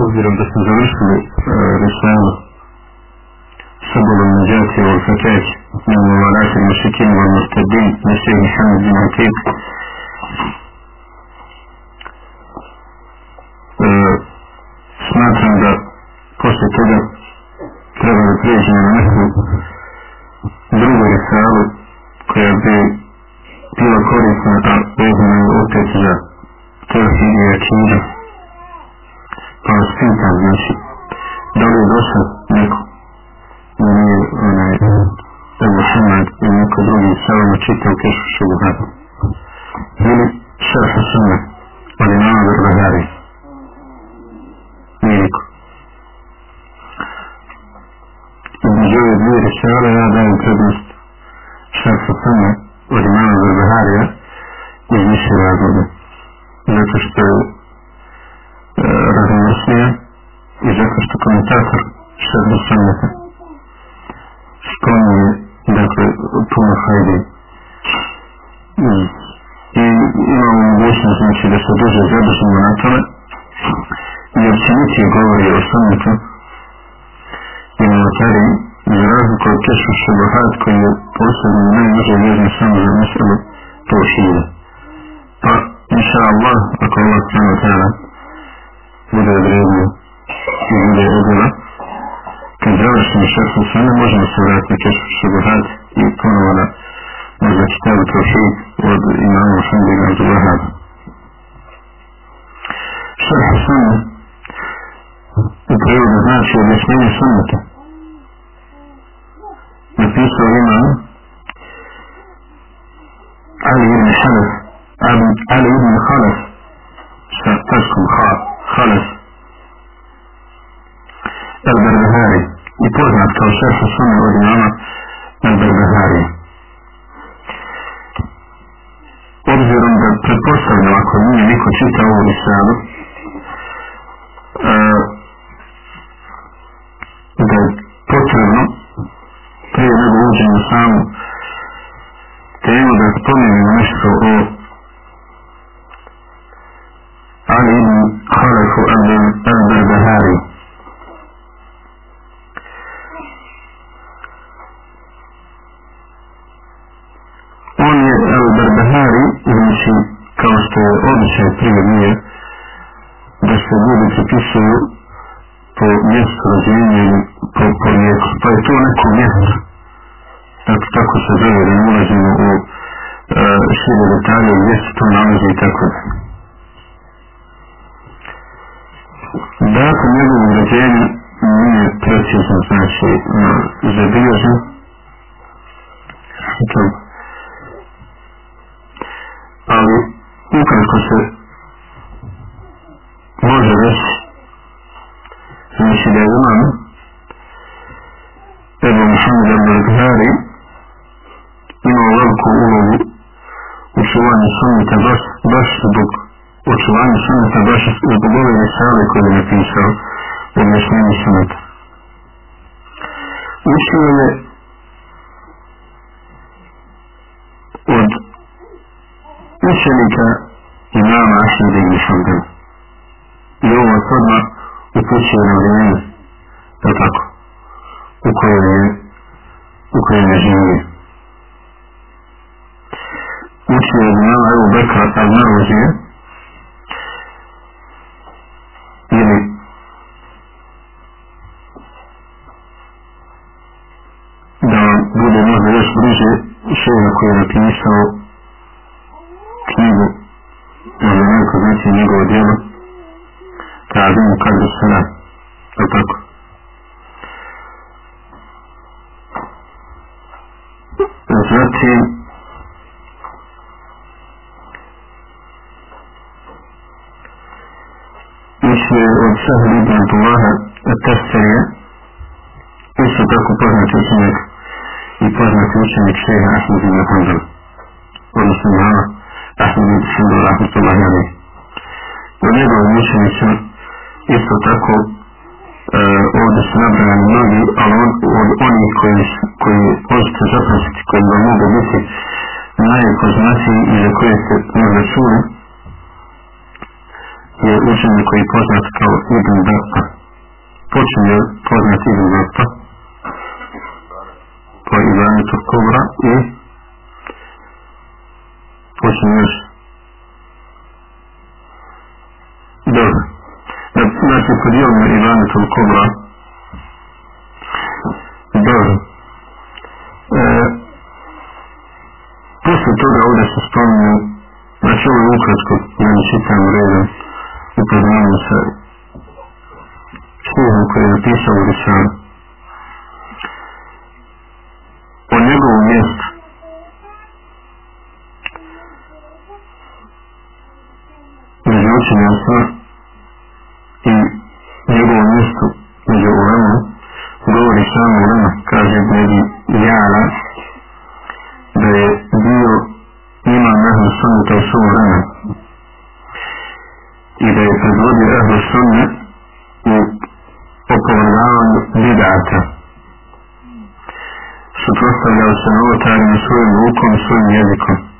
Uzirom da smo završili e, Risalu Sabolom Neđati Urfateć Nemo Marasim Mušikim Al-Mustadin Mesih Muhammed Bin Atib Halef El Berbehari i poznat kao šef u svome originalno El Berbehari. Obzirom da pretpostavljamo ako nije niko čitao ovu ovaj 我听、テ。bidata. Suprostavljao se novotarima svojim rukom, svojim jezikom.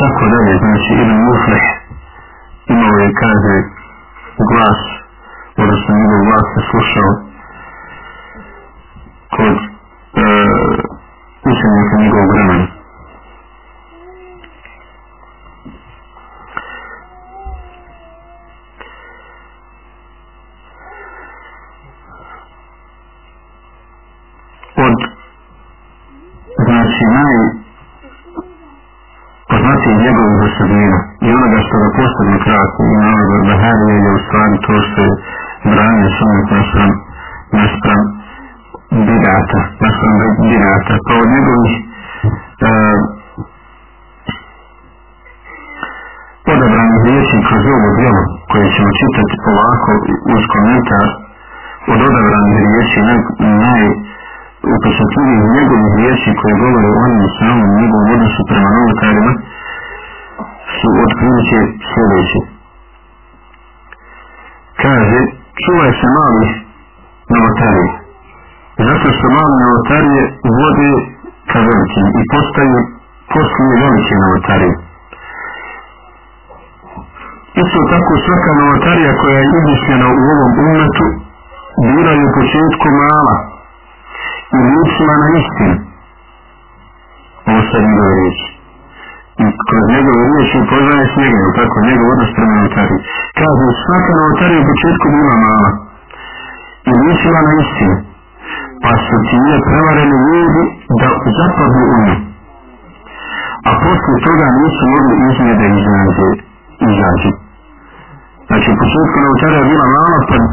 tako dalje, znači Ibn Muflih imao je, kaže, glas, odnosno njegov glas se slušao kod e, učenika njegovog vremena.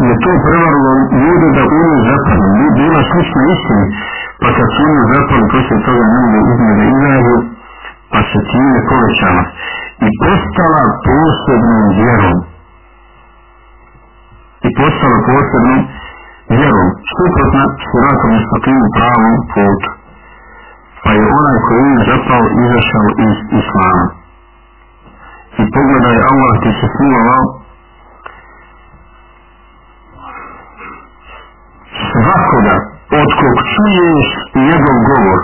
Je to prevarilo ljude da u zapali. zapadnu. Bila slična istini, pa kad su u zapali, poslije toga ljudi mogu izmije da izađu, pa se time povećala. I postala posebnom vjerom. I postala posebnom vjerom, suprotna siratom i stakimu pravom putu. Pa je onaj koji je zapao izašao iz islama. I pogledaj Allah ti se smilovao svakoga od kog čuješ njegov govor,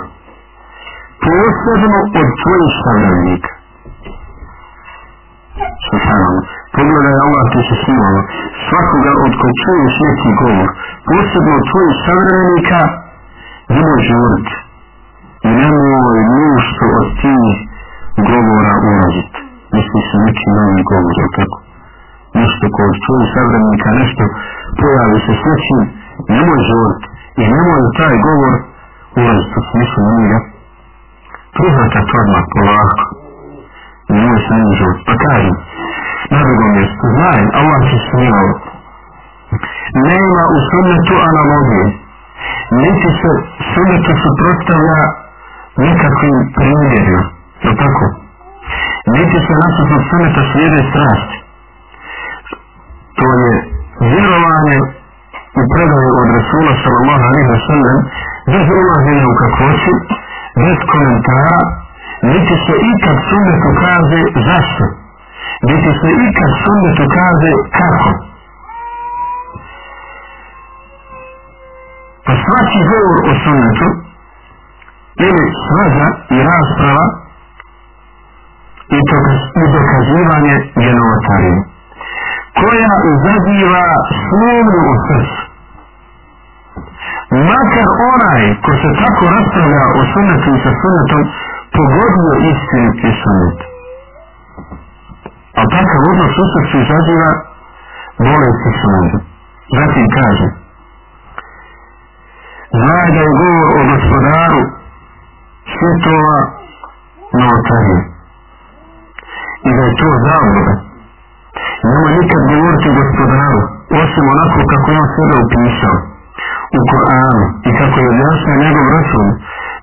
posebno od tvojih savrednika. Subhanallah. Pogledaj Allah ti se smilovao svakoga od kog čuješ neki govor, posebno od tvojih savrednika, nemoj žuriti. I nemoj nušto od tih govora ulaziti. Misli se neki novi govor, tako? Nešto kod tvojih savrednika, nešto pojavi se s nečim, nemoj žurt i nemoj u taj govor ulaziti u smislu njega prihvata to odmah polako. Nemoj se njim žurt pa kažem na drugom mjestu znaj Allah će smilao nema u sunnetu analogije. Niti se sunnetu suprotstavlja nikakvim primjerima. Je tako? Niti se nasuprot sunneta slijede strasti. To je vjerovanje i predaju od Rasula sallallahu alaihi wa sallam bez ulaženja u kakvoću, bez komentara, niti se ikad sunnet ukaze zašto, niti se ikad sunnet ukaze kako. Pa svaki govor o sunnetu ili svađa i rasprava i, to, i dokazivanje genovotarije koja izaziva sumnju u srcu makar onaj ko se tako raspravlja o sunnetu i sa sunnetom pogodio istinu i sunnet. A takav odnos u srcu izaziva bolesti sunnetu. Zatim kaže Znaj da je govor o gospodaru svjetova na novotarije i da je to zavljeno. Nema nikad govoriti gospodaru osim onako kako je on sebe upisao u Kur'anu i kako je objasnio njegov rasul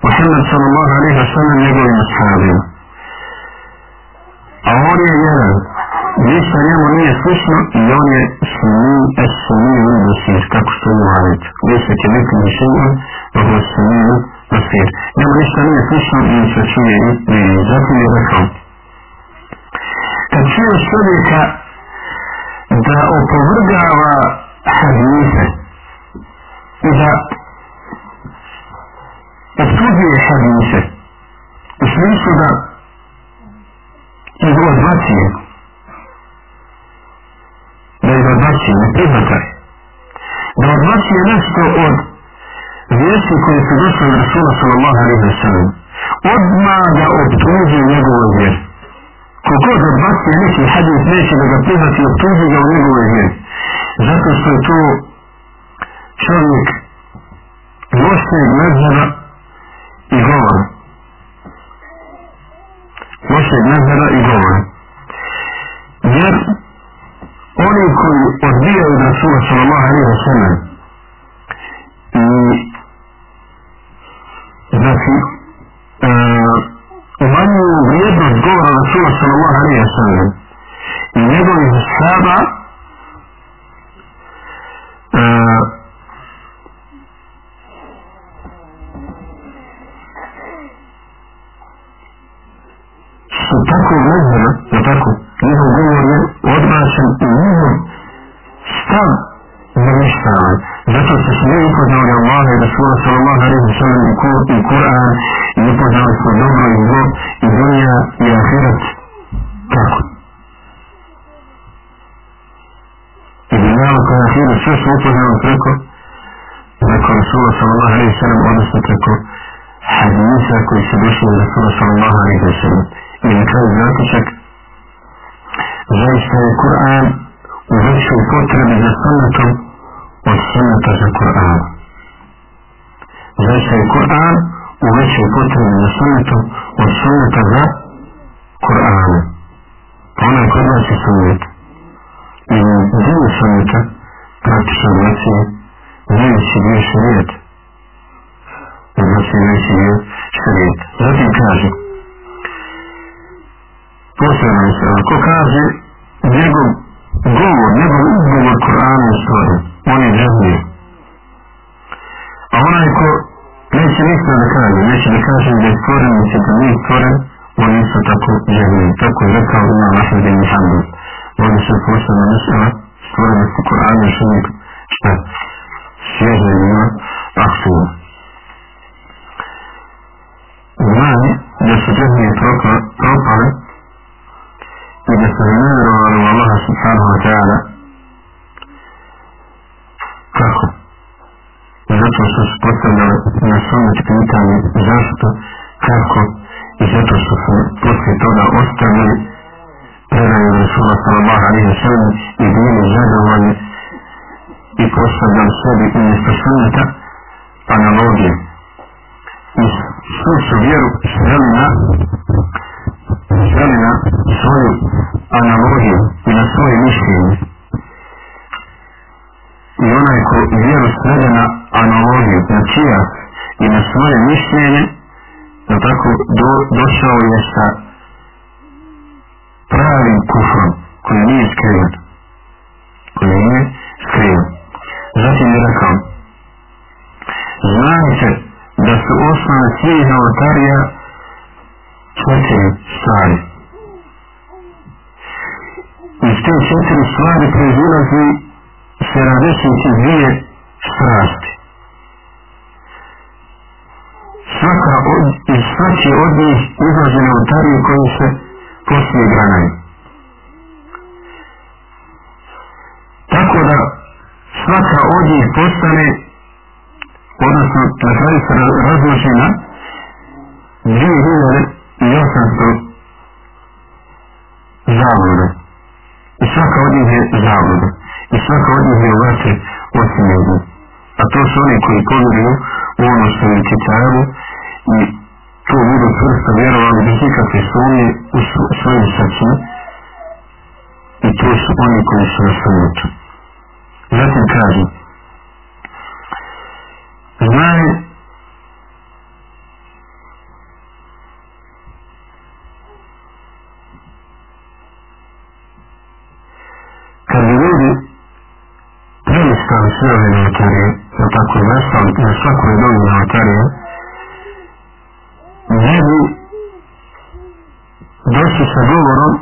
Muhammed sallallahu alaihi wa sallam njegovim ashabima. A on je jedan, ništa njemu nije slično i on je sami es sami un basir, kako što je uvarit. Ništa će biti mišljenja, pa je sami un basir. Njemu ništa nije slično i on se čuje i vidi. Zatim je rekao, kad čuješ čovjeka da opovrgava hadise, i da optužuje hadise u smislu da ih odbacuje da ih odbacuje, ne prihvataj da odbacuje nešto od vijesti koje su došle od Rasula sallallahu alaihi wa sallam odmah da optuži njegovu vjeru kogod odbacuje neki hadis neće da ga prihvati i optuži ga u njegovoj vjeri zato što je to čovjek lošeg mezheba i govora. Lošeg mezheba i govora. Jer oni koji odbijaju da su sallallahu alaihi wa sallam i znači e, umanjuju vrijednost govora Rasula sallallahu alaihi wa sallam i njegovih sahaba සුතකෝ නම් analogiju i na svoje mišljenje. I onaj ko vjeru svede na analogiju, na čija i na svoje mišljenje, da tako do, došao je sa pravim kufrom koji nije skriven. Koji nije skriven. Zatim je rekao, znajte da su osnovne svih novotarija četiri stvari. Iz te četiri stvari proizilazi se različiti dvije strasti. Svaka od, iz svaki od njih izlazi na otariju koji se poslije granaju. Tako da svaka od njih postane odnosno na kraju se razloži na 2800 zavode. I svaka od njih je zavoda. I svaka od njih je u vatri osim jednu. A to su oni koji povjeruju u ono što je Kitabu i to budu čvrsto vjerovali bez ikakve sumnje u svojim srcima i to su oni koji su na sunnetu. Zatim kažem, znaju kad bi ljudi prelistali sve ove novotarije, na tako nastali na svakoj dobi novotarije, ne bi došli sa govorom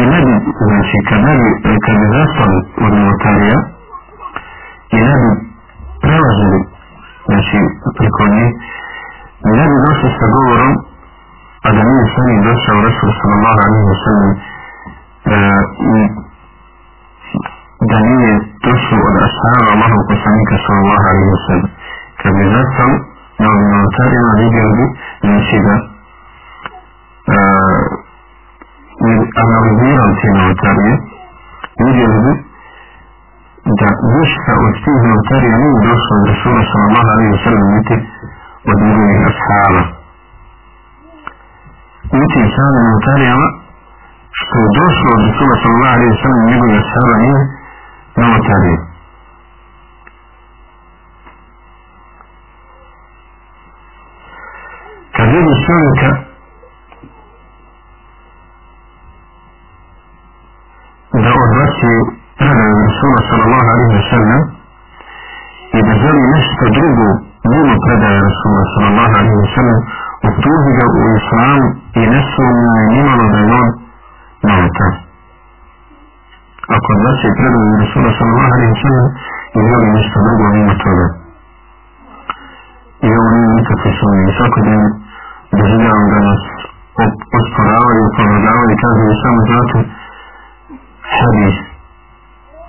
i ne bi, znači, kad ne bi, kad bi zastali od novotarija i ne bi prelazili, znači, preko njih, ne bi došli sa govorom, a da nije sa njim došao Rasul sallallahu alaihi wa sallam i da nije došlo od ashaba Allahov poslanika sallallahu alaihi wa sallam. Kad bi zastali, na ovim novotarima vidjeli bi, znači da uh, analizirali te novotarije, vidjeli bi da ništa od tih novotarija nije došlo od Rasula sallallahu alaihi wa sallam niti od njegovih ashaba. U tim samim novotarijama što je došlo od Rasula sallallahu alaihi sallam njegovih ashaba nije novotarije. kad vidi čovjeka da odbaci predaju Rasula sallallahu alaihi sallam i da želi nešto drugo mimo predaje Rasula sallallahu alaihi sallam optuži ga u islamu i ne sumnja je nimalo da je on nauka. Ako odbaci predaju Rasula sallallahu alaihi wa sallam i želi nešto drugo mimo toga. I ovo nije nikakve sumnje. I svako dan doživljavam da nas osporavaju, opovedavaju i kažu i samo znate hadis.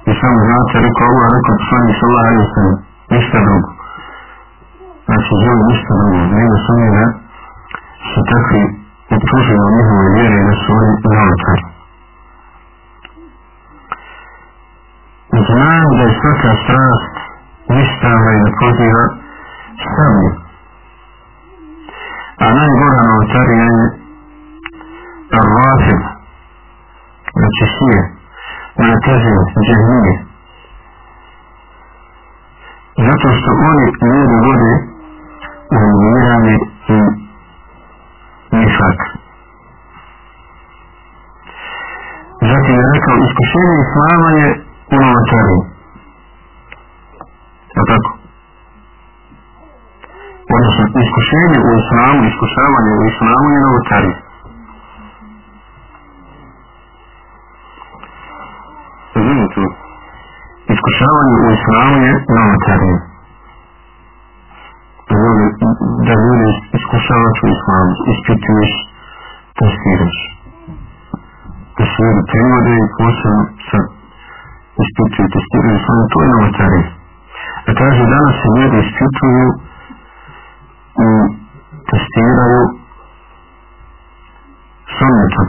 I samo znate, rekao Allah, rekao poslani sallah, ali sallam. ništa drugo. Znači, želi ništa drugo. Nema sumnje da su takvi optuženi u njihove vjere i da su oni novotari. Znam da je svaka strast ništava i da poziva. A najgora naočarija je Ar-Rafid, znači šije, Mu'tazile, džehnije. Zato što oni ljudi vode u vjerami i nifak. Zatim je rekao, iskušenje Islama je u novotariji. Je tako? Odnosno, iskušenje u Islamu, iskušavanje u Islamu je novotariji. Razumite? Iskušavanje u Islamu je novotarije. Iskušavaš u Islamu, ispituješ, testiraš. U se ljudi privode i posebno sa ispituju, testiraju Islamu, to je novotarije. A kaže, danas se ljudi ispituju i testiraju sunnetom.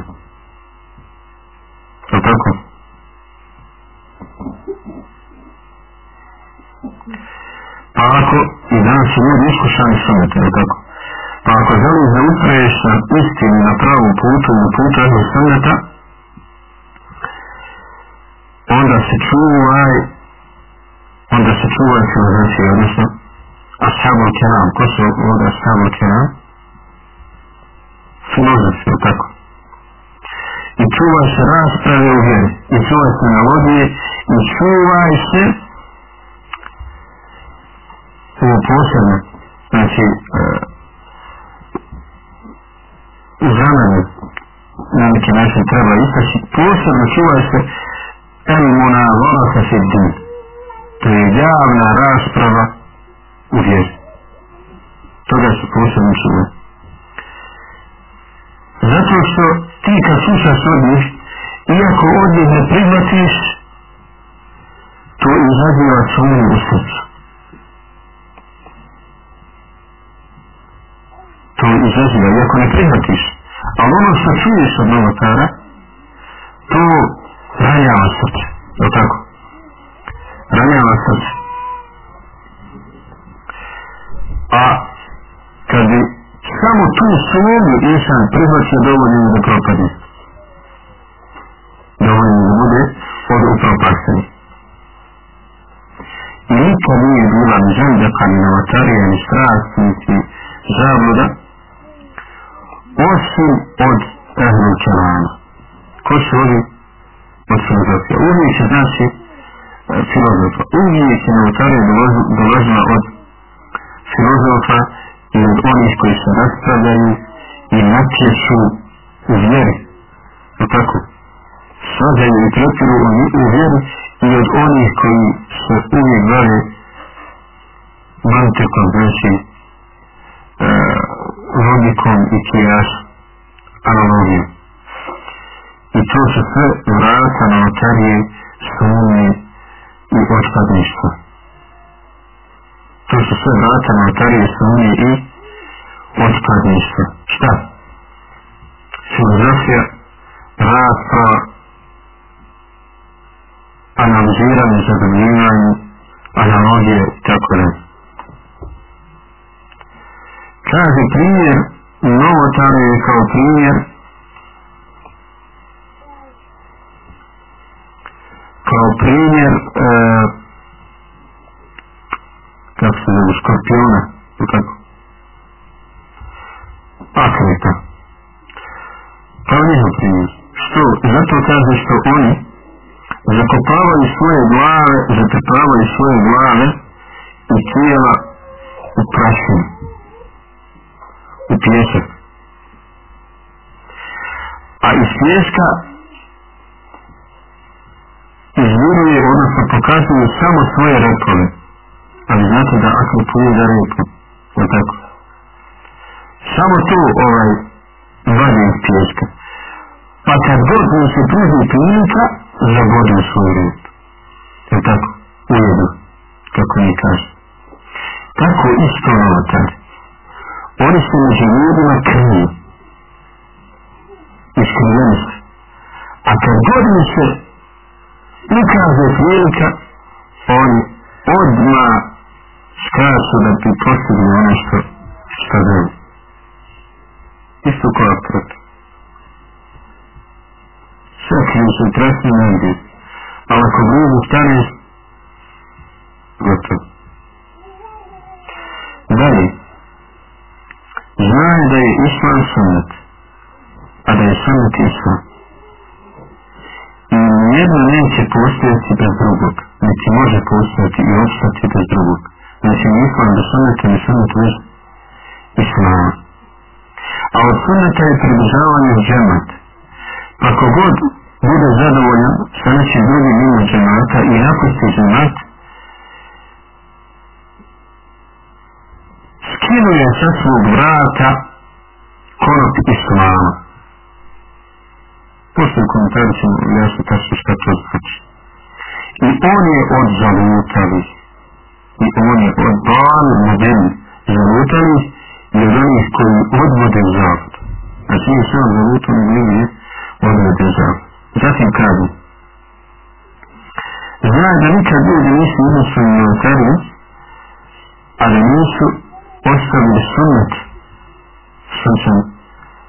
Je tako? Pa ako, i danas su ljudi iskušani sunnetom, je tako? Pa ako ustraješ na istinu, na pravom putu, na putu jednog sunneta, onda se čuvaj, onda se čuvaj filozofije, odnosno ashabu keram, ko su ovdje ashabu keram? Filozofi, tako? I čuvaj se rasprave u vjeri, i čuvaj se analogije, i čuvaj se ovo posebno, znači, uh, u zamenu, na neki način treba istaći, posebno čuvaj se elmuna vorasa se din. To je javna rasprava u vjeri. Toga se posebno čuvaj. Zato što ti kad slušaš od njih, iako od njih ne prihvatiš, to izaziva sumnju u srcu. To izaziva, iako ne prihvatiš. Ali ono što čuješ od novotara, to ranjava srce. Je li tako? Ranjava srce. A kad bi samo tu sumnju insan prihvatio dovoljno da propadne. Dovoljno da bude od upropasteni. I nikad nije bila ni žendaka, ni novatarija, ni strast, ni zabluda, osim od ehlu kelana. Ko su ovi od filozofija? Uvijek je znači filozofa. Uvijek je novatarija dolazila od filozofa i od onih koji se raspravljaju i natječu u vjeri. O tako? Svađaju i tretiru u vjeri i od onih koji se uvijek bave mantekom, znači e, logikom i kijaš analogijom. I to su sve vrata na otarije sumnje i otpadništva. To su sve vrata na otarije sumnje i otpadništva. Šta? Filozofija, rasprava, analiziranje, zadobljivanje, analogije i tako da. Kaže primjer, novotare je kao primjer kao primjer e, kako se zove, škorpiona, kako? Akreta. Kao njihov primjer. Što? Zato kaže što oni zakopavaju svoje glave, zatrpavaju svoje glave i tijela u prašinu, u pjesak. A iz izviruje, odnosno pokazuje samo svoje repove. Ali znate da ako puje za repu, je tako? Samo to ovaj vadi iz pjeska. Pa kad god mu se pruži prilika, zabodi u svoju repu. Je tako? Ujedno, kako mi kaže. Tako isto novotar. Oni su među ljudima krvi iskrenost. A kad god mi se ukaže prilika, oni odma skaču da bi postigli ono što što želi. Isto korak protiv. sakriju se u trasni negdje. Ali ako blizu staneš, gotovo. Dalje, znaj da je islam sunnet, a da je samo islam. I jedno neće postojati bez drugog, niti može postojati i opstati bez drugog. Znači, islam da sunnet i sunnet bez islama. A od sunneta je približavanje džemat. Pa kogod bude zadovoljan sa nečim drugim mimo džemata i napusti džemat, skinuje sa svog vrata konop islama. Poslije komentaru ćemo jasno tačno šta to znači. I on je od zalutali. I on je od dan modeli zalutali i od onih koji odvode zavod. Znači nije sam zalutali, nego je odvode zavod. Zatim kažu. Znaj da nikad ljudi nisu jednostavni na otariju, ali nisu ostavili sunnet sličan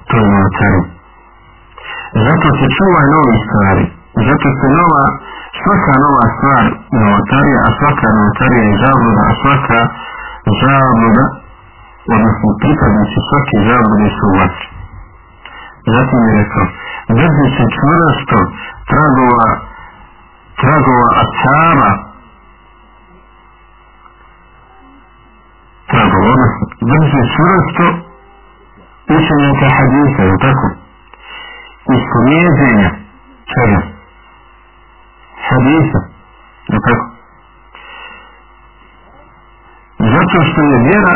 toj novatari. Zato se čuvaj novi stvari. Zato se nova, svaka nova stvar novotarija, a svaka novotarija je zabluda, a svaka zabluda, odnosno pripadnici svake zablude su vatri. Zatim je rekao, drži se čvrsto tragova, tragova asaba, tragova, odnosno drži čvrsto učenjaka hadisa, je tako? Ispovjeđenja čega? Hadisa, je tako? Zato što je vjera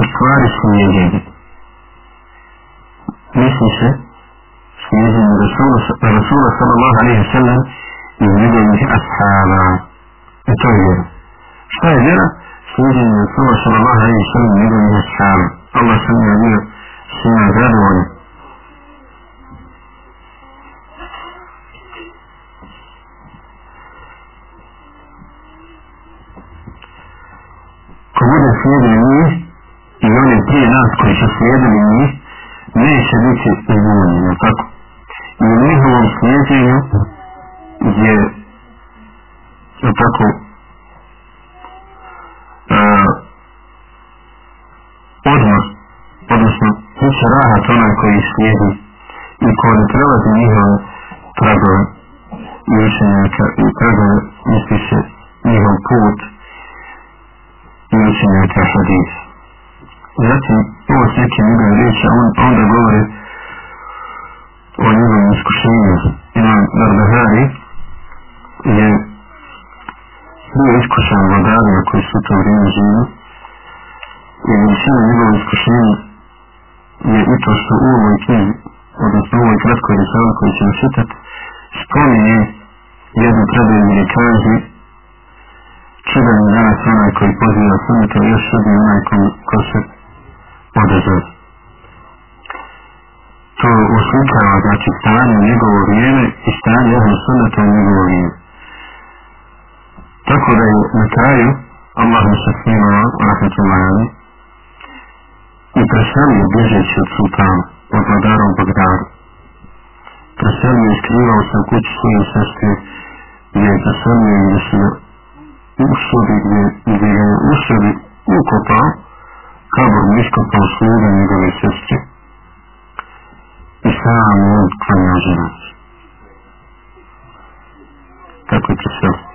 u stvari slijedjenje. Misli se slijedjenje Rasula, Rasula sallallahu alaihi sallam i njegovih ashaba. I to je vjera. Šta je vjera? Slijedjenje Rasula sallallahu alaihi sallam i njegovih ashaba. Allah sam je bio svima zadovoljni. Ko bude slijedili njih i oni prije nas koji su slijedili njih, neće biti izvoljeni, tako? I u njihovom slijedjenju je tako uh, odmah odnosno neće rahat onaj koji slijedi i ko ne prelazi njihove tragove i učenjaka i tragove misli njihov put i učenjaka hadisa. Zatim, ovo s nekim njegove riječi, on onda govori o njegovom iskušenju. Imam Barbahari je bio iskušan vladarima koji su to vrijeme živili i veličina njegovog iskušenja je i to što u ovoj knjizi, odnosno u ovoj kratkoj risali koji ćemo čitati, spominje jednu predaju gdje kaže čudan je danas onaj koji poziva sunnito, još čudan onaj ko, ko se odazove. To oslikava, znači, stanje njegovo vrijeme i stanje jedno sunnito u njegovo vrijeme. Tako da je na kraju, Allah mu se snimao, rahmatullahi, i preselio bježeći od sultana, od vladara u Bagdadu. Preselio i skrivao se u kući svoje sestri, gdje je preselio i gdje se u sobi, gdje, gdje je u sobi ukopao, kabor mu iskopao sluga njegove sestri i sam je on klanjao ženac. Tako je preselio.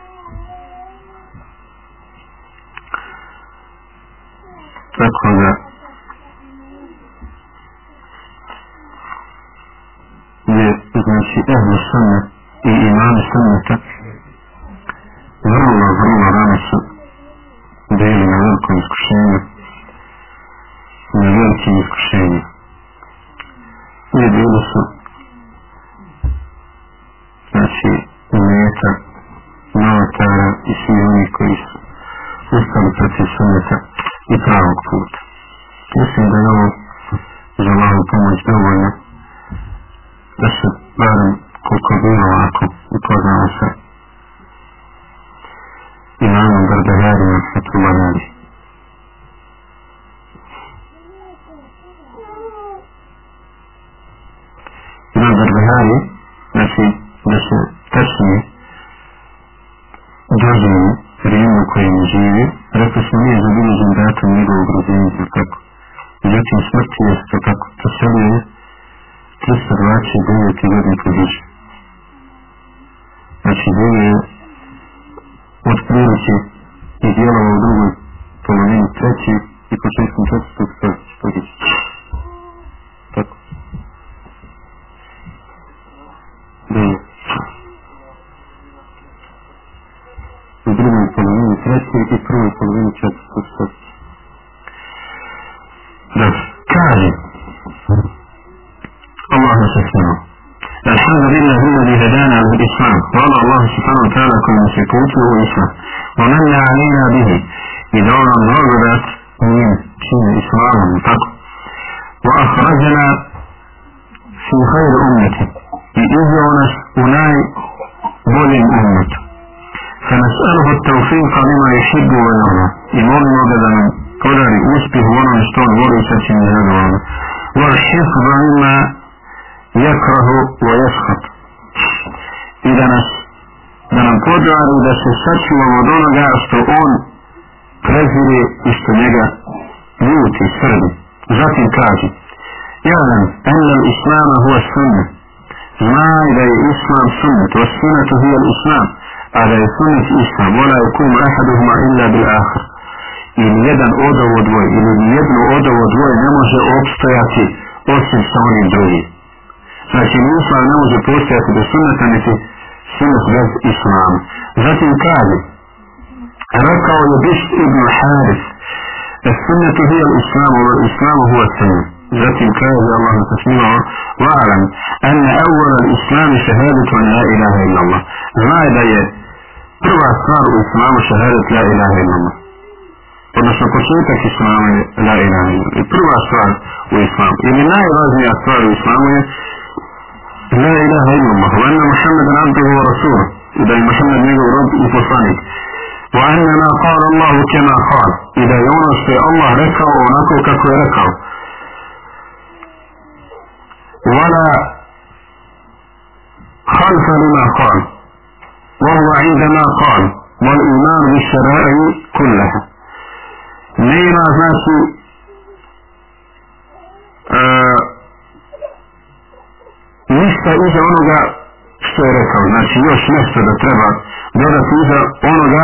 Tako da je znači ehlu sunne i imani sunneta vrlo, vrlo rano su bili na velikom iskušenju na velikim iskušenju. I bili su znači umeta novotara i svi oni koji su ustali protiv sunneta i pravog puta. Mislim da je ovo za malu pomoć dovoljno da se barem koliko bilo ovako upoznao sa imamom Barbaharima Fatullah Imam Barbahari, znači da se tačnije dozvoli vrijeme u kojem živi, rekli smo nije zabilježen datum njegovog rođenja, tako. Međutim, smrti je to tako, to sebe je 329. godine po duši. Znači, bilo je od prilike i dijelova u drugoj polovini يقوم أحدهما إلا بالآخر illa bil ili jedan od ovo dvoje ili jedno od ovo dvoje ne može opstojati osim sa onim drugim Znači, islam ne može postojati bez sunnata, niti sunnet bez islama. Zatim kaže, rekao je Bisht ibn Haris, da sunnetu hija islamu, wa islamu huwa sunnet. Zatim kaže Allah na tasmima, wa'alam, anna awwal al-islam shahadatu an la ilaha illa Allah. Znaj da je prva stvar u islamu šehadet la ilaha illallah. Odnosno početak islama je la ilaha illallah. I prva stvar u islamu. Ili najvažnija stvar u islamu je la ilaha illallah. Wa anna Muhammedan abduhu wa rasul I da je Muhammed njegov rob i poslanik. Wa anna kar qala Allahu kema kar I da je ono što je Allah rekao onako kako je rekao. Wa la خلف لما قال وهو عندما قال والإيمان بالشرائع كلها نيرا ذاتي آه ništa iza onoga što je rekao. Znači još nešto da treba dodati iza onoga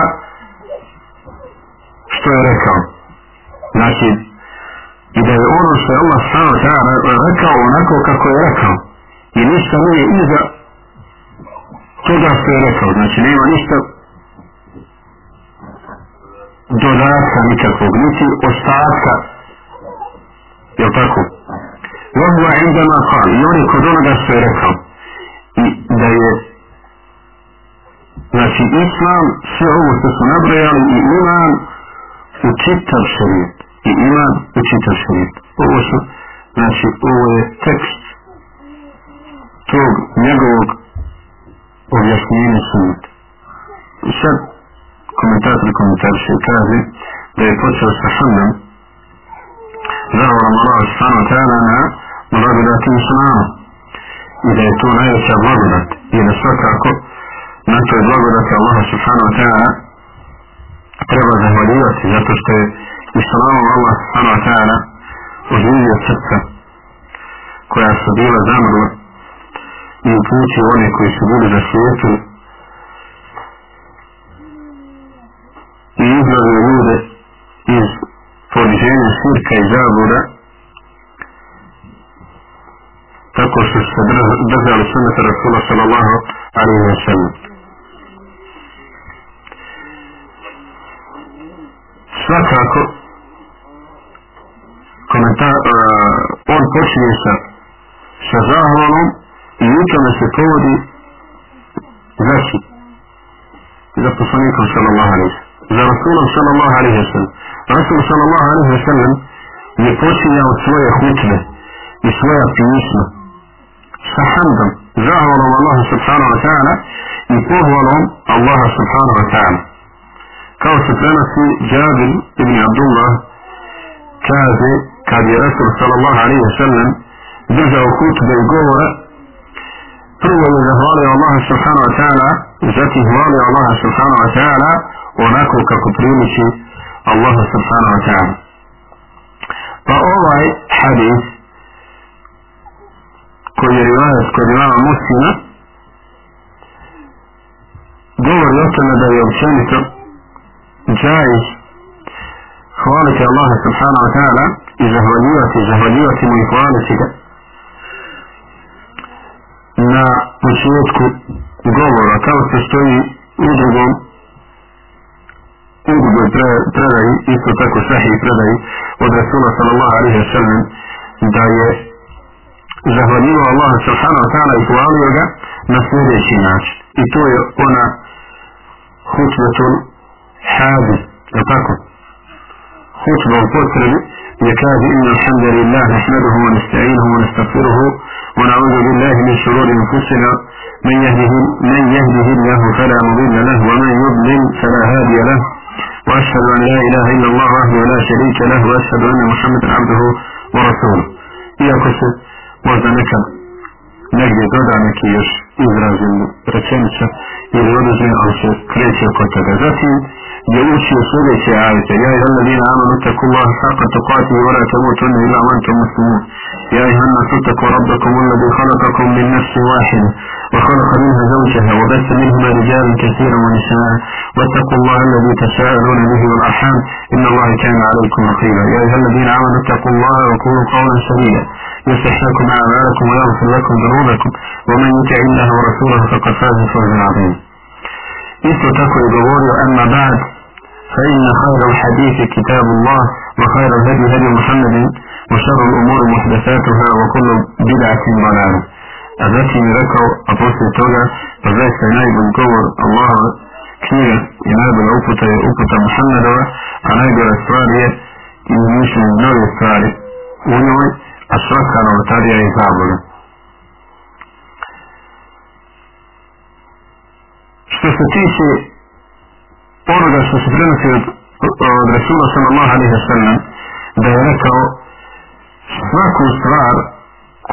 što je rekao. Znači i da je ono što je Allah tada rekao onako kako je rekao. I ništa nije iza toga što je rekao, znači nema ništa dodatka nikakvog, niti ostatka, je li tako? Vodva indama Khan, i on je kod onoga što je rekao, i da je, znači Islam, sve ovo što su nabrojali, i iman u čitav šarijet, i iman u čitav šarijet, ovo su, znači ovo je tekst tog njegovog objašnjenja sunnita i sad komentator komentarše kaže da je počeo sa hamdom zahvalam Allah subhanahu wa ta'ala na blagodati islama i da je to najveća blagodat i da svakako na toj blagodati Allah subhanahu wa ta'ala treba zahvaljivati zato što je islamom Allah subhanahu wa ta'ala oživio srca koja su bila zamrla i uputio one koji su bili na svijetu i izgledaju ljude iz poniženja širka i zabuda tako što se držali sunnata Rasula sallallahu alaihi wa sallam. Svakako, komentar, uh, on počinje sa, sa zahvalom i u tome se povodi znači za poslanikom sallallahu alaihi. Za Rasulom sallallahu alaihi wa sallam. Rasul sallallahu alaihi wa sallam je počinjao svoje hutbe i svoja pisma sa hamdom, zahvalom Allah subhanahu wa ta'ala i pohvalom Allah subhanahu wa ta'ala. Kao se prenosi Jabir ibn Abdullah kaže kad je Rasul sallallahu alaihi wa sallam držao hutbe i govora prvo je zahvalio Allah subhanahu wa ta'ala zatim hvalio Allah subhanahu wa ta'ala onako kako priliči Allah subhanahu wa ta'ala pa ovaj hadis koji je rivajac kod imama muslima govori o tome da je općenito džajiz hvaliti Allah subhanahu wa ta'ala i zahvaljivati, zahvaljivati mu i hvaliti ga na početku govora kao što stoji u drugom u drugoj pre, predaji isto tako sahih predaji od Rasula sallallahu alaihi wa sallam da je zahvaljivao Allah subhanahu wa ta'ala i hvalio ga na sljedeći način. I to je ona hutbetul hadi je tako? Hutba u potrebi يكاد إن الحمد لله نحمده ونستعينه ونستغفره ونعوذ بالله من شرور أنفسنا. من يهده من يهده الله فلا مضل له ومن يضلل فلا هادي له. وأشهد أن لا إله إلا الله وحده لا شريك له وأشهد أن محمدا عبده ورسوله. يا قصد وزنك. negdje doda neki još izrazim rečenica ili oduzim, ali se kreće oko ajete. Ja i alladina amanu taku Allah haqqa tuqati wa la tamutunna illa man antum muslimun. يا أيها الناس اتقوا ربكم الذي خلقكم من نفس واحدة وخلق منها زوجها وبث منهما رجالا كثيرا ونساء واتقوا الله الذي تساءلون به والأرحام إن الله كان عليكم رقيبا يا أيها الذين آمنوا اتقوا الله وقولوا قولا سديدا يصلح لكم أعمالكم ويغفر لكم ذنوبكم ومن يطع الله ورسوله فقد فاز فوزا عظيما. isto tako je govorio amma ba'd فإن خير الحديث كتاب الله وخير الهدي هدي محمد وشر الأمور محدثاتها وكل بدعة ضلالة. أذاتي مركو أبوسي توغا فذلك نائب الكور الله كثير إناب الأوكتة أوكتة محمد أنا أقول أسرارية إن من نور أسراري ونوي أسرار كان وطاريا يتعبون Što se tiče onoga što se prenosi od, od Rasula sallallahu alaihi wa sallam da je rekao svaku stvar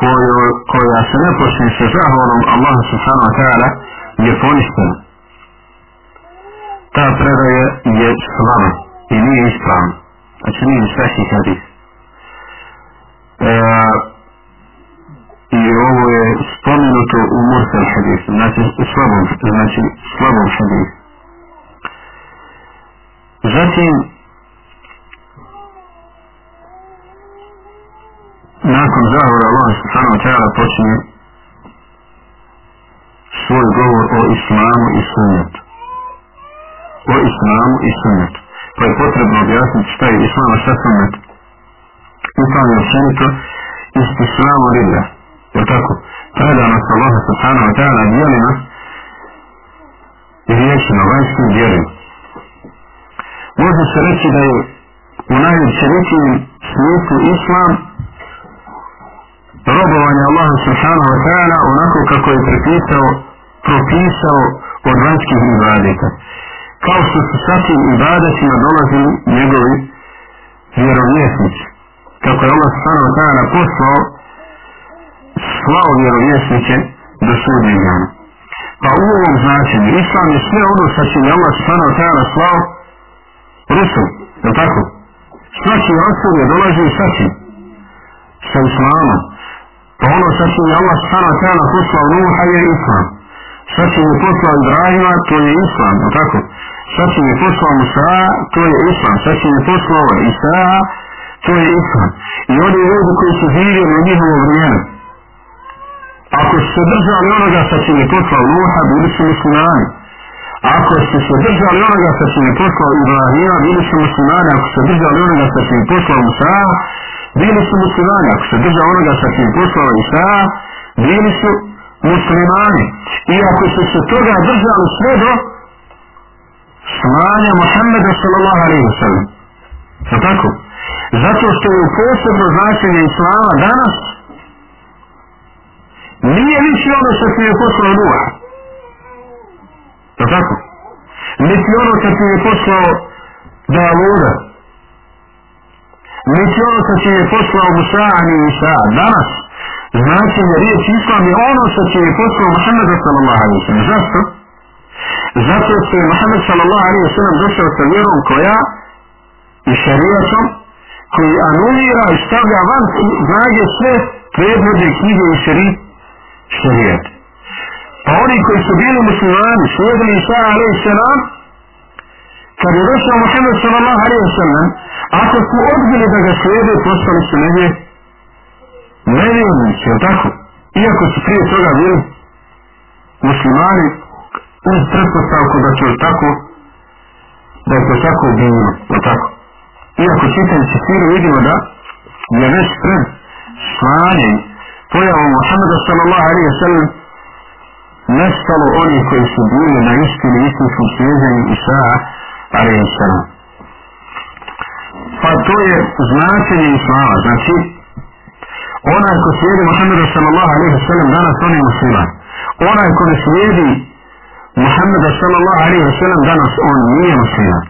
koju, koja se ne počne sa zahvalom Allahu subhanahu wa ta'ala je poništena. Ta predaja je slava i nije ispravna. Znači nije svaki hadis. E, I ovo je spomenuto u Mursal hadisu, znači slabom, znači slabom hadisu. Zatim, nakon zahvala Allah subhanahu wa ta'ala počinje svoj govor o islamu i sunnetu. O islamu i sunnetu. Pa je potrebno objasniti šta je islam, a šta sunnet. Islam je općenito isti islamu lillah. Jel tako? Predanost Allah subhanahu wa ta'ala dijelima i riječima, vanjskim dijelima. Može se reći da je u najopćenitijem smislu islam robovanje Allahu subhanahu wa ta'ala onako kako je prepisao, propisao od vanjskih ibadeta. Kao što su sa tim ibadetima dolazili njegovi vjerovjesnici. Kako je Allah subhanahu wa ta'ala poslao slao vjerovjesnike do sudnjeg dana. Pa u ovom značenju, Islam je sve ono sa čim je Allah subhanahu wa ta'ala slao Rusul, je tako? Svaki osur je dolazi sa čim? Sa Islamom. Pa ono sa čim je Allah wa ta'ala poslao Nuha je Islam. Sa čim je poslao Ibrahima, to je Islam, je tako? Sa čim je poslao Musa, to je Islam. Sa čim je poslao Isa, to je Islam. I oni ljudi koji su živjeli u njihovo vrijeme, ako su se držali onoga sa čim je poslao Nuha, bili su muslimani. Ako su se držali onoga što su mi poslao Ibrahima, bili su muslimani. Ako se držali onoga što su mi poslao Musa, bili su muslimani. Ako se držali onoga što su mi poslao Isa, bili su muslimani. I ako su se toga držali sve do slanja Muhammeda sallallahu alaihi wa sallam. Je tako? Zato što je u posebno značenje Islama danas nije više ono što ti je poslao Nuh. Je tako? Niti ono što ti je poslao Davuda. Niti ono što ti je poslao Musa, ani Isa. Danas značenje riječi islam je ono što će je poslao Muhammeda sallallahu alaihi sallam. Zašto? Zato što je Muhammed sallallahu alaihi sallam došao sa vjerom koja i šarijatom koji anulira i stavlja van snage sve predvodne knjige i šarijat. A oni koji su bili muslimani, slijedili Isa alaihi sallam, kad je došao Muhammed sallallahu alaihi sallam, ako su odbili da ga slijede, postali su negdje nevjernici, je tako? Iako su prije toga bili muslimani, uz pretpostavku da će tako, da je to tako bilo, je tako? Iako čitajući siru vidimo da je već pred slanjem pojavom Muhammeda sallallahu alaihi sallam nestalo oni koji su bili na istini istinskom slijedzenju Isa alaihi. Pa to je značenje Islama, znači onaj ko slijedi Muhammeda sallallahu alaihi sallam danas on je musliman. Onaj ko ne slijedi Muhammeda sallallahu alaihi sallam danas on nije musliman.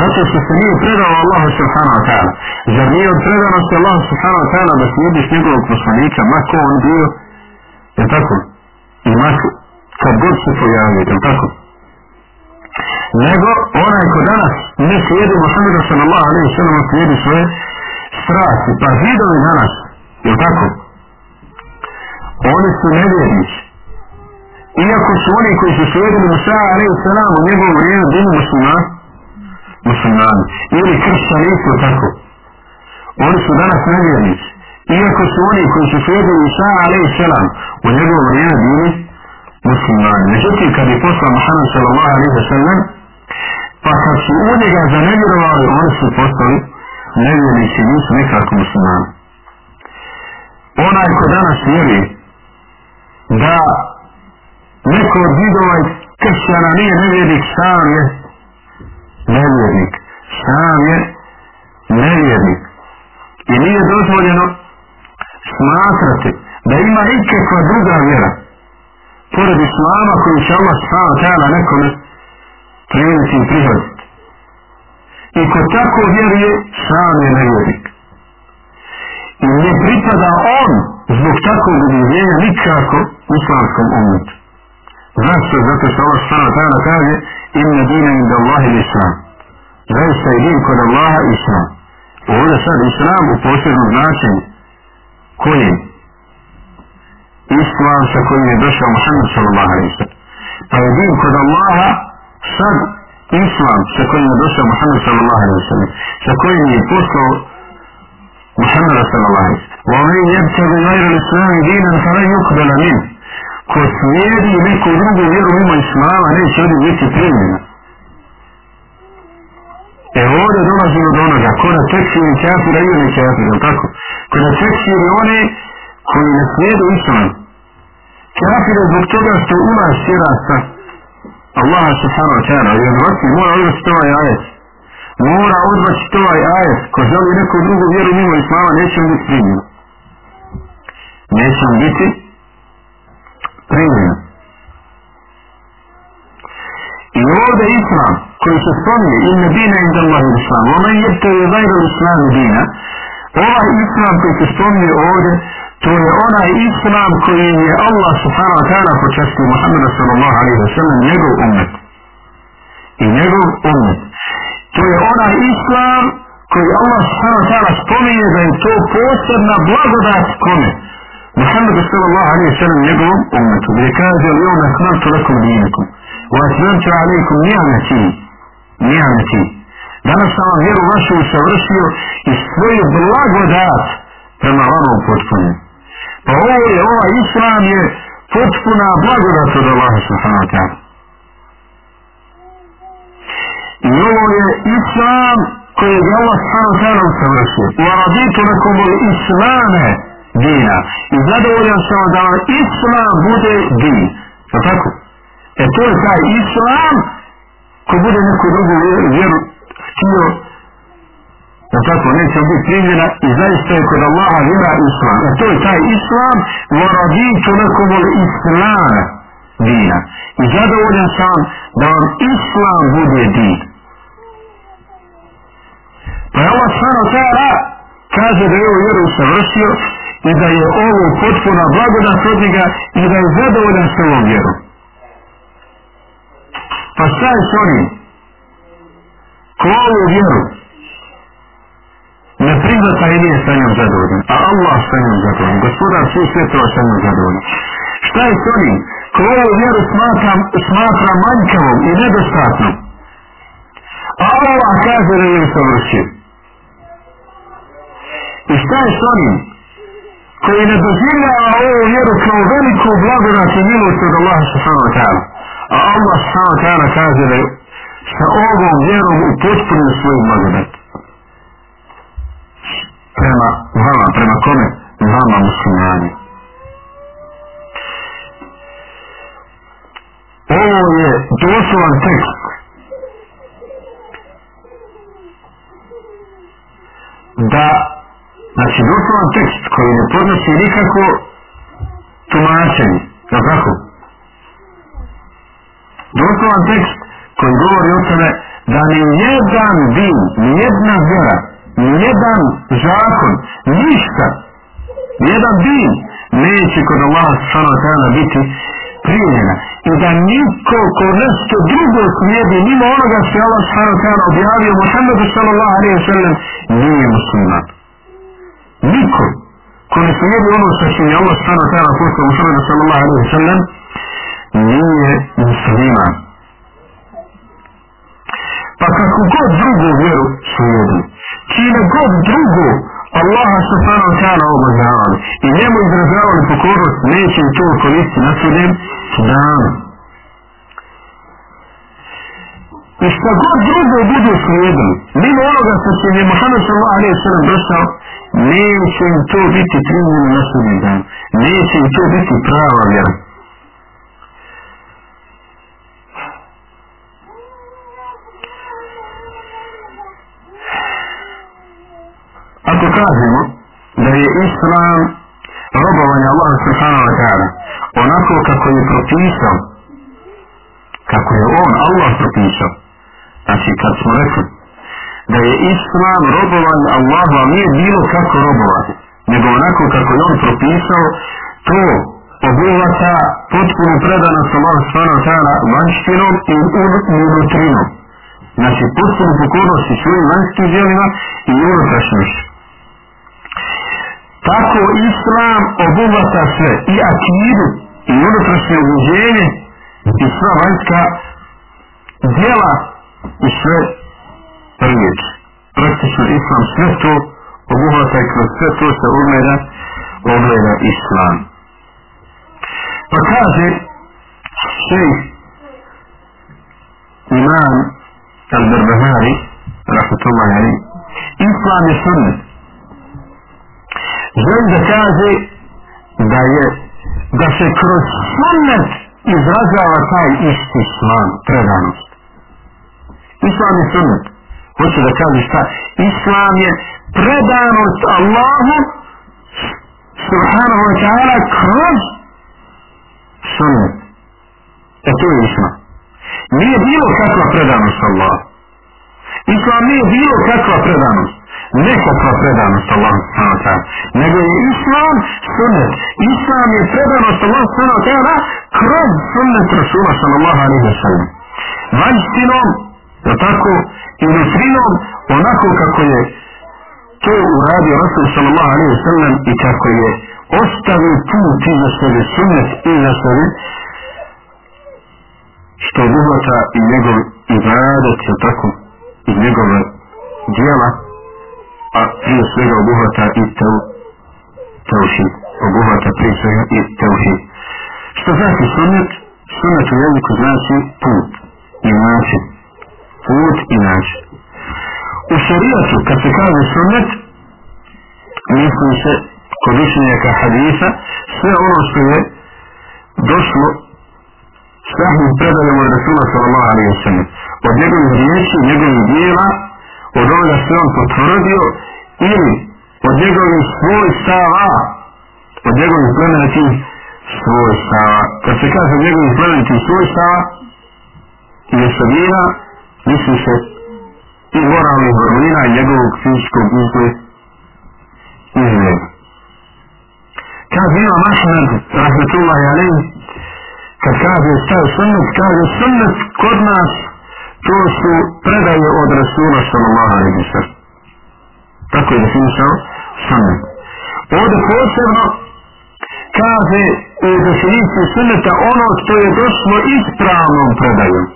Zato što se nije predao Allahu subhanahu wa ta'ala. Zar nije od predanosti Allahu subhanahu wa ta'ala da slijediš njegovog poslanika, mako on bio, je tako? I ma kad god se pojavio, je tako? Nego onaj ko danas ne slijedi Muhammeda sallallahu alaihi sallam, slijedi svoje strasti. Pa židovi danas, je tako? Oni su nevjernici. Iako su oni koji su slijedili Musa alaihi sallam u njegovu vrijeme bili muslimani, muslimani. Ili kršćanici, tako. Oni su danas nevjernici. Iako su oni koji su slijedili Isa alaihi sallam u njegovom vrijeme bili muslimani. Međutim, kad je poslao Muhammed sallallahu alaihi sallam, pa kad su u njega zanevjerovali, oni su postali nevjernici, nisu nekako muslimani onaj ko danas vjeri da neko od vidova i kršćana nije nevjernik, sam je nevjernik. Sam je nevjernik. I nije dozvoljeno smatrate da ima ikakva druga vjera pored islama koju će Allah sama tajala nekome primiti i prihvatiti. I ko tako vjeruje, sam je nevjernik ne pripada on zbog takvog uvjerenja nikako islamskom umetu. Zašto? Zato što Allah stana tada kaže inna dina inda Allahi l'islam. Zaista je din kod Allaha islam. Ovdje sad islam u posljednom značenju Koji? Islam sa kojim je došao Muhammed sallallahu alaihi sallam. Pa je din kod Allaha sad islam sa kojim je došao Muhammed sallallahu alaihi sallam. Sa kojim je poslao محمد صلى الله عليه وسلم ومن يبتغي غير الإسلام دينا فلن يقبل منه ko slijedi neku drugu vjeru mimo islama neće ovdje biti primljena e ovdje dolazimo do onoga ko na tekstiri kafira i ne je tako? Ko na tekstiri one koji ne slijedu islam. Kafira zbog toga što ima sa Allah subhanahu wa ta'ala. Jer odvrati mora odbaciti ovaj ajet. Mora odbaciti ovaj ajet. Ko želi neku drugu vjeru mimo islama neće mu biti primljeno neće mu biti primljeno i ovdje islam koji se spominje in dina inda Allah islam ona je to je vajra islam dina ovaj islam koji se spominje ovdje to je onaj islam koji je Allah subhanahu wa ta'ala počastio Muhammeda sallallahu alaihi wa sallam njegov umet i njegov umet to je onaj islam koji Allah subhanahu wa ta'ala spominje da je to posebna blagodat kome? Muhammed sallallahu alaihi wa sallam njegovom umetu gdje kaže li on akmantu lakum dinakum wa aslamtu alaikum nijameti nijameti danas sam vam vjeru vašu usavršio i svoju blagodat prema vama upotpunio pa ovo je ova islam je potpuna blagodat od Allaha subhanahu wa ta'ala I ovo je islam koji je Allah subhanahu ta'ala usavršio. U araditu nekom je islame dina. I zadovoljan sam da vam islam bude din. Pa tako? E to je taj islam ko bude neku drugu vjeru htio da tako neće biti primjena i zaista je kod Allaha vjera islam. E to je taj islam u nekom je islam dina. I zadovoljan sam da vam islam bude din. Pa je Allah stvarno tada kaže da je ovo vjeru savršio i da je ovo potpuna blagodat od njega i da je zadovoljan s ovom vjerom. Pa šta je s onim? Ko ovu vjeru ne prihvata i nije sa njom zadovoljan, a Allah sa njom zadovoljan, gospodar svih svjetova sa njom zadovoljan. Šta je s onim? Ko ovu vjeru smatra, smatra manjkavom i nedostatnom, a Allah kaže da je savršio. I šta je s onim? koji ne doživljava ovu vjeru kao veliku blagodat i milost od Allaha subhanahu wa ta'ala. A Allah subhanahu wa kaže da je sa ovom vjerom upotpunio svoju blagodat. Prema vama, prema kome? Vama muslimani. Ovo je doslovan tekst da Znači, doslovan tekst koji ne podnosi nikako tumačenje, je tako? Doslovan tekst koji govori o tome da ni jedan din, ni jedna vjera, ni jedan zakon, ništa, ni jedan din neće kod Allaha sallahu ta'ala biti primjena. I da niko ko nešto drugo slijedi mimo onoga što je Allah sallahu ta'ala objavio Muhammedu sallallahu alaihi wa sallam nije musliman niko ko ne slijedi ono što je mi Allah stano ta'ala poslao Muhammedu sallallahu alaihi sallam nije musliman. Pa kako god drugu vjeru slijedi, čime god drugu Allaha subhanahu wa ta'ala obožavali i njemu izražavali pokornost, neće im to koristiti na sudem danu. I šta god drugo budu slijedili, mimo onoga što će je Muhammed sallallahu alaihi sallam došao, neće im to biti primljeno na sudnjem danu. Neće im to biti prava vjera. Ako kažemo da je Islam robovanje Allah subhanahu wa ta'ala onako kako je propisao kako je on Allah propisao znači kad smo rekli da je islam robovanje Allahu, ali nije bilo kako robovati, nego onako kako je on propisao, to obuhvata potpuno predanost Allah subhanahu wa ta'ala vanštinom i unutrinom. Znači, potpuno pokornost i svojim vanjskim djelima i unutrašnjošću. Tako islam obuhvata sve i akidu i unutrašnje uđenje i sva vanjska djela i sve riječ. Praktično islam sve to obuhvata i kroz sve to se ogleda, ogleda islam. Pa kaže šejh imam al-Barbahari, rahmatullahi, ali, islam je sunnet. Želim da kaže da je da se kroz sunnet izražava taj isti islam, predanost. Islam je sunnet. Hoće da kaže šta? Islam je predanost Allahu subhanahu wa ta'ala kroz sunnet. E to je islam. Nije bilo kakva predanost Allah islam nije bilo kakva predanost nekakva predanost Allah subhanahu wa ta'ala nego je islam sunnet. Islam je predanost Allah subhanahu wa ta'ala kroz sunnet Rasula sallallahu alaihi wa sallam. Vanjstinom da tako i nutrinom onako kako je to uradio Rasul sallallahu alaihi wa sallam i kako je ostavio put iza sebe sunnet iza sebe što obuhvata i njegov ibadet tako i njegove djela, a prije svega obuhvata i teo teuhid obuhvata prije svega i teuhid što znači sunnet sunnet u jeziku znači put i način put i način. U šarijatu, kad se kaže sunnet, misli se kod učenjaka hadisa, sve ono što je došlo sahim predajom od Rasula sallallahu alaihi wa sallam. Od njegovih riječi, njegovih dijela, od onoga što on potvrdio, ili od njegovih svoj stava, od njegovih plemenitih svoj stava. Kad se kaže od njegovih plemenitih svoj stava, i osobina, misli se i moralni vrlina njegovog fizičkog izgled izgleda. Kaže ima Mahmed, rahmetullahi alaih, kad kaže šta je sunnet, kaže sunnet kod nas, to su predaje od Rasula sallallahu alaihi wa sallam. Tako je definisao sunnet. Ovdje posebno kaže u definiciji sunneta ono što je došlo ispravnom predajom.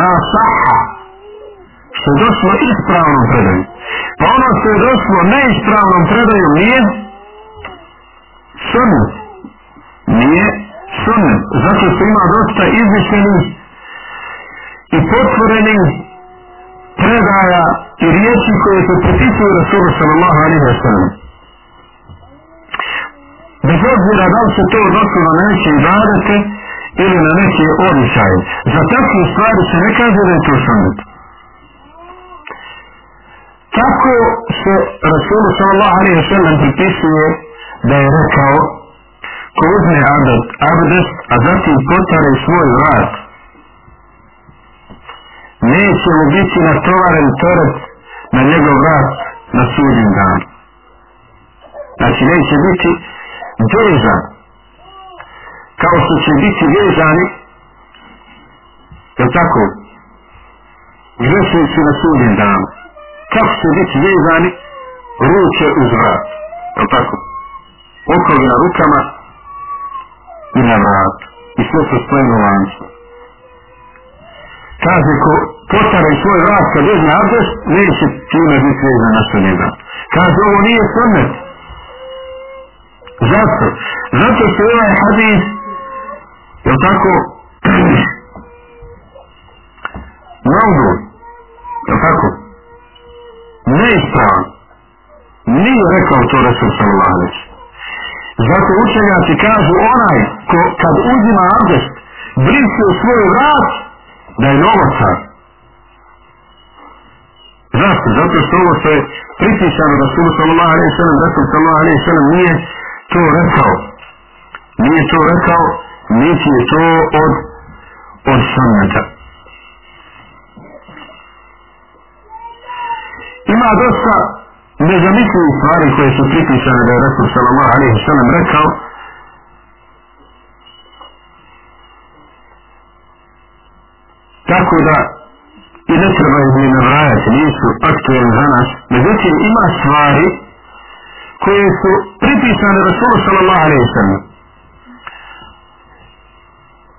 Na saha, što je došlo ispravnom predajom. Pa ono što je došlo neispravnom predajom nije sunnet. Nije sunnet. Zato što ima dosta izmišljenih potvorenih predaja i riječi koje se pripisuju Rasulu sallallahu alaihi wa sallam. Bez obzira da li se to odnosilo na neke ibadete ili na neke običaje. Za takve stvari se ne kaže da je to sunnet. Tako se Rasulu sallallahu alaihi wa sallam pripisuje da je rekao ko uzme abdest a zatim potare svoj vrat neće mu biti natovaren teret na njegov vrat na sudnjem danu. Znači neće biti vezan kao što će biti vezani je tako grešnici na sudnjem danu. Kako će biti vezani ruke uz vrat. Je tako? Okovi na rukama i na vrat. I sve se spojeno lancu. Kaže ko potare svoj vrat kad uzme abdest, neće time biti vezan na što njega. Kaže ovo nije sunnet. Zašto? Zato što je ovaj hadis, je tako, mnogo, je tako, neispravan, nije rekao to Resul sallallahu alaihi Zato učenjaci kažu onaj ko kad uzima abdest, briše u svoj vrat, da je novocar. Zašto? Zato što ovo što je pripisano da su sallallahu alaihi sallam, Resul sallallahu alaihi sallam nije to rekao. Nije to rekao, niti je to od, od sunneta. Ima dosta nezamislivih stvari koje su pripisane da je Rasul sallallahu alaihi sallam rekao. Tako da i ne treba ih ni navrajati, nisu aktualni za nas. Međutim, ima stvari koje su pripisane Rasulu sallallahu alaihi sallam.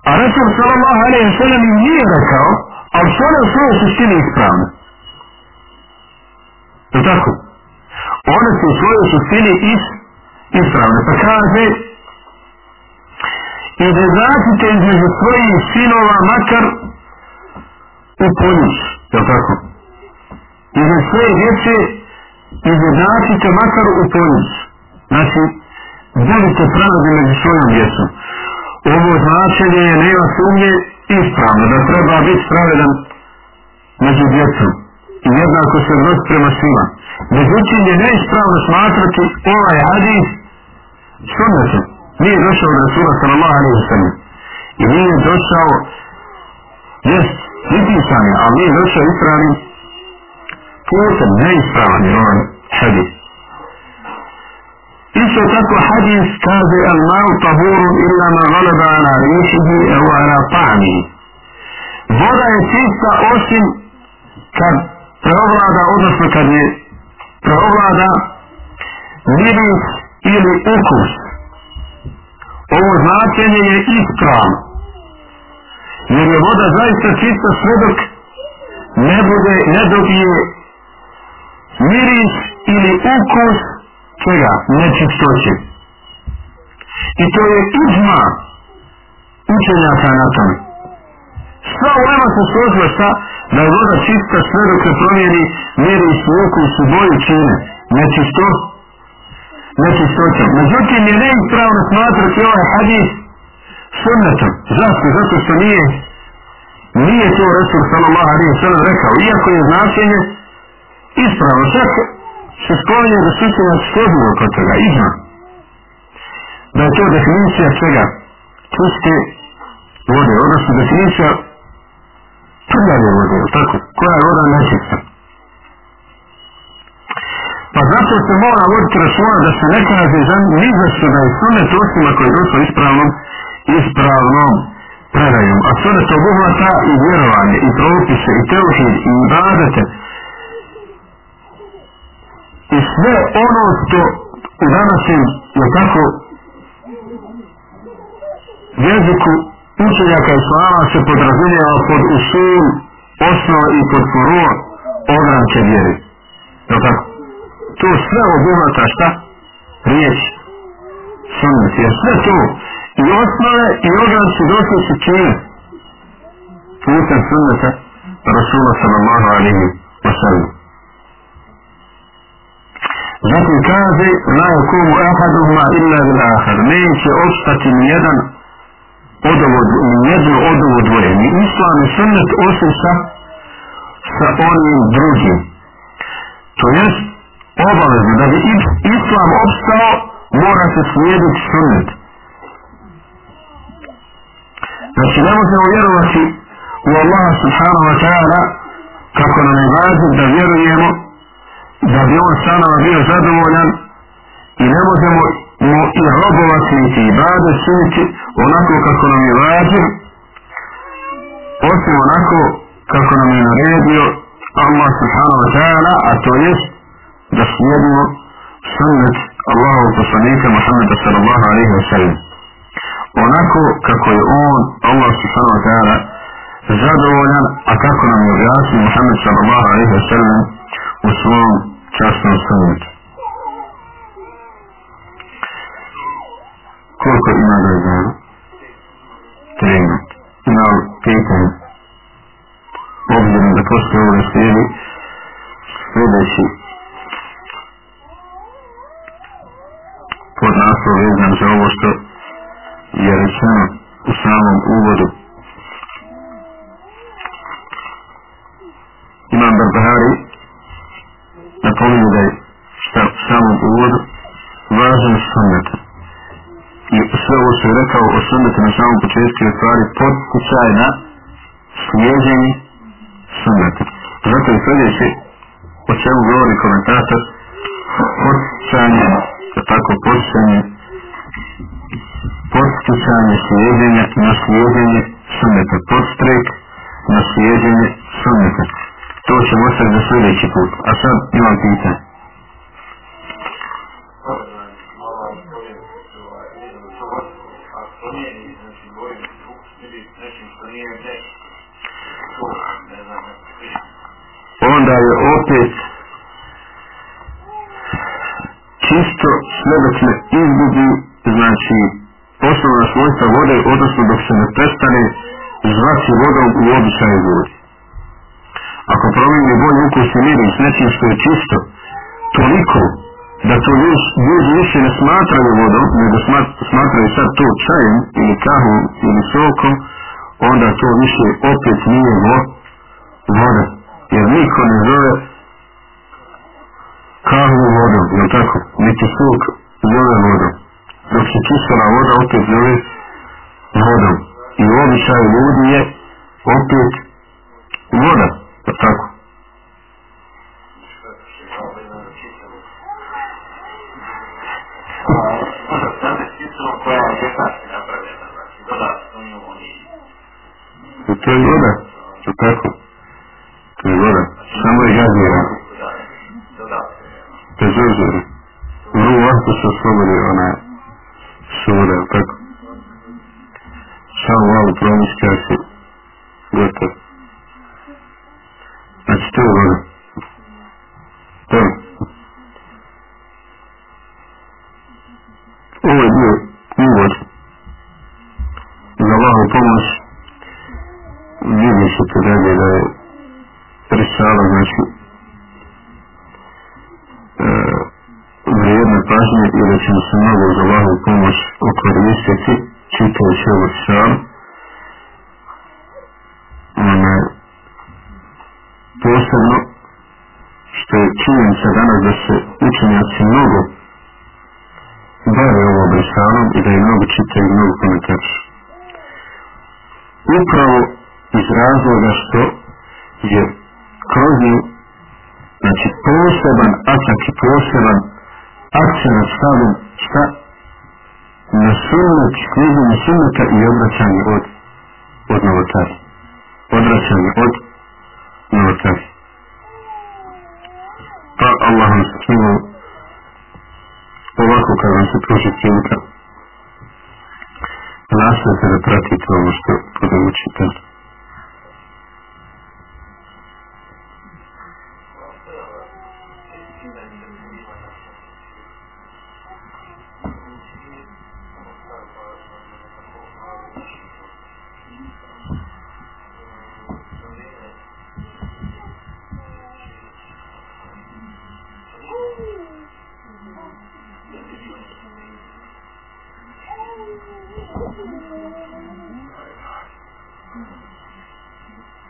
A Rasul sallallahu alaihi sallam im nije rekao, ali su one u svojoj suštini ispravne. Je tako? One su u svojoj suštini is, ispravne. Pa kaže, i da zatite između svojih sinova makar u poljuš. jel tako? Između svoje djece izjednačite makar u poljuš. Znači, budite pravdi među svojom djecom. Ovo značenje je nema sumnje ispravno, da treba biti pravedan među djecom. I jednako se odnosi prema svima. Međutim je neispravno smatrati ovaj hadis sunnetom. Nije došao od Rasula sallallahu alaihi wa sallam. I nije došao, jest, ipisan je, ali nije došao ispravni putem, neispravni je ovaj hadis. Isto tako hadis kaže al ma'u tahurun illa ma galaba ala riješihi evo ala ta'mi. Voda je čista osim kad preovlada, odnosno kad je preovlada miris ili ukus. Ovo značenje je ispravno. Jer je voda zaista čista sve dok ne bude, ne dobije miris ili ukus čega? Nečistoće. I to je izma učenjaka na tome. Sva ulema se složila šta da je voda čista sve dok se promijeni miris i ukus u boju čine. Nečisto, Nečistoće. Međutim je neispravno smatrati ovaj hadis sunnetom. Zašto? Zato što nije nije to Resul sallallahu alaihi sallam rekao. Iako je značenje ispravno. Čak se spominje da su se nas složili oko toga, izma. Da je to definicija čega? Čuste vode, odnosno definicija prljave vode, tako? Koja je voda nečista? Pa zato se mora voditi računa da se ne kaže za ni za što da je sunet osim ako je došlo ispravnom, ispravnom predajom. A sunet obuhvata i vjerovanje, i propise, i teohid, i ibadete. I sve ono što u današnjem, je tako, jeziku učenjaka islama se podrazumijeva pod usul, osnova i pod furu ogranke vjeri. Je tako? To sve obuhvata šta? Riječ. Sunnet. Jer sve to i osnove i ogranci došli su čine putem sunneta Rasula sallallahu alihi wa sallam. Zatim kaže, la yakumu ahaduhuma illa bil ahad. Neće ostati nijedan od ovo, ni od ovo dvoje. Ni islam i sunnet osim sa, sa onim drugim. To jest, obavezno, da bi islam opstao, mora se slijediti sunnet. Znači, ne možemo vjerovati u Allaha subhanahu wa ta'ala kako nam je važno da vjerujemo da bi on sa nama bio zadovoljan i ne možemo mu i robovati niti i bade suniti onako kako nam je važno osim onako kako nam je naredio Allah subhanahu wa ta'ala a to je da slijedimo sunnet Allahu poslanika Muhammeda sallallahu alaihi wa sallam onako kako je on Allah subhanahu wa ta'ala zadovoljan a kako nam je objasnio Muhammed sallallahu alaihi wa sallam u svom časnom sunnetu koliko ima da je dana? Trema. Ima li pitanje? Obzirom da postoje ovo ovoga slijedi sljedeći pod naslov vezan za ovo što je rečeno u samom uvodu. Imam Barbahari napominje da je šta u samom uvodu važan sunnet. I sve ovo što je rekao o sunnetu na samom početku je stvari podsjećaj na slijedjenje sunneta. Zato je sljedeći o čemu govori komentator podsjećanje, tako podsjećanje podsticanje slijedjenja na slijedjenje. Podstrek na slijedjenje. To ćemo ostati za sljedeći put. A sad imam pitanje. Onda je opet čisto sve dok ne izgubi znači osnovna svojstva vode, odnosno dok se ne prestane zvati vodom u običaju ljudi. Ako promijeni bolj ukus i miris nečim što je čisto, toliko da to ljudi više ne smatraju vodom, nego smatraju sad to čajem ili kahom ili sokom, onda to više opet nije voda. Jer niko ne zove kahom vodom, je tako? Niti sok zove vodom dok se čistila voda opet zove vodom. I u običaju ljudi je opet voda, pa tako. I to je voda, tako.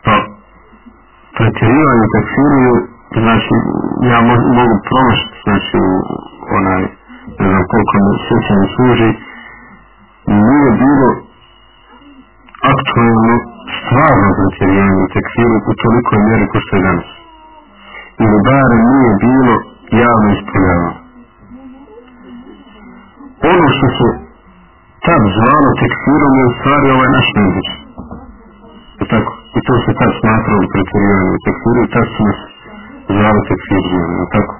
Pa, pretjerivanje tekfiriju, znači, ja mo mogu promašiti, znači, onaj, ne znam koliko mi sjeća mi služi, nije bilo aktualno stvarno pretjerivanje tekfiru u tolikoj mjeri ko što je danas. Ili bare nije bilo javno ispoljavano. Ono što su zvalo tekstirom je u stvari ovaj naš jezik. I, Tako. I to se tad smatralo pretjerivanje u tekfiru i tad su nas zvali I tako?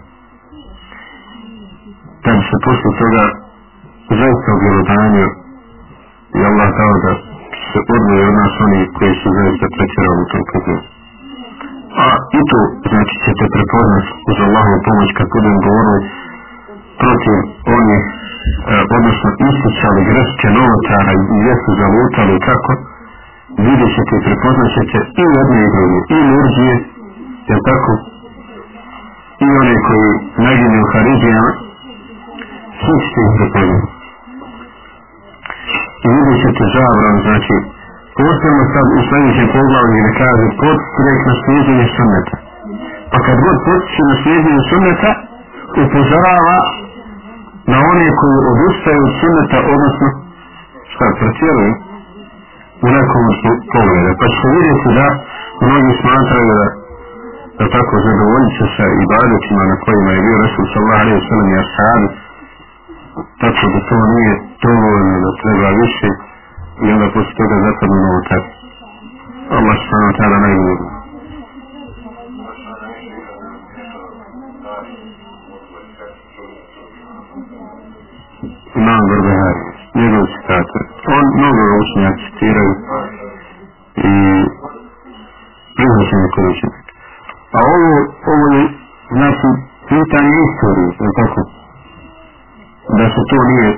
Tad se posle toga zaista objelodanio i Allah dao da se odvoje od nas oni koji su zaista pretjerali u tom kazu. A i to, znači, ćete prepoznat uz Allahovu pomoć kad budem govorili protiv onih, E, odnosno isticali greške novotara i jesu zalutali kako, vidjet ćete i prepoznat ćete i jedne i druge, i murđije, jel tako, i one koji nagine u Haridijama, svi ćete ih prepoznat. I vidjet ćete zabran, znači, posebno sad u sljedećem poglavlju gdje kaže podstrek na slijedjenje sunneta. Pa kad god podstrek na slijedjenje sunneta, upozorava na one koji odustaju od sunneta, odnosno, šta, pretjeruju, u nekom su pogleda. Pa ćete vidjeti da mnogi smatraju da da tako zadovoljit će se i badetima na kojima je bio Resul sallallahu alaihi sallam i ashabi tako da to nije dovoljno da treba više i onda poslije toga zapadno novo tako. Allah subhanahu wa ta'ala najbolji. Imam Barbahari, njegov citata. on mnogo ga citiraju i prihvaćanje kod učenjaka. A ovo, ovo je, znači, pitanje istorije, je tako? Da se to nije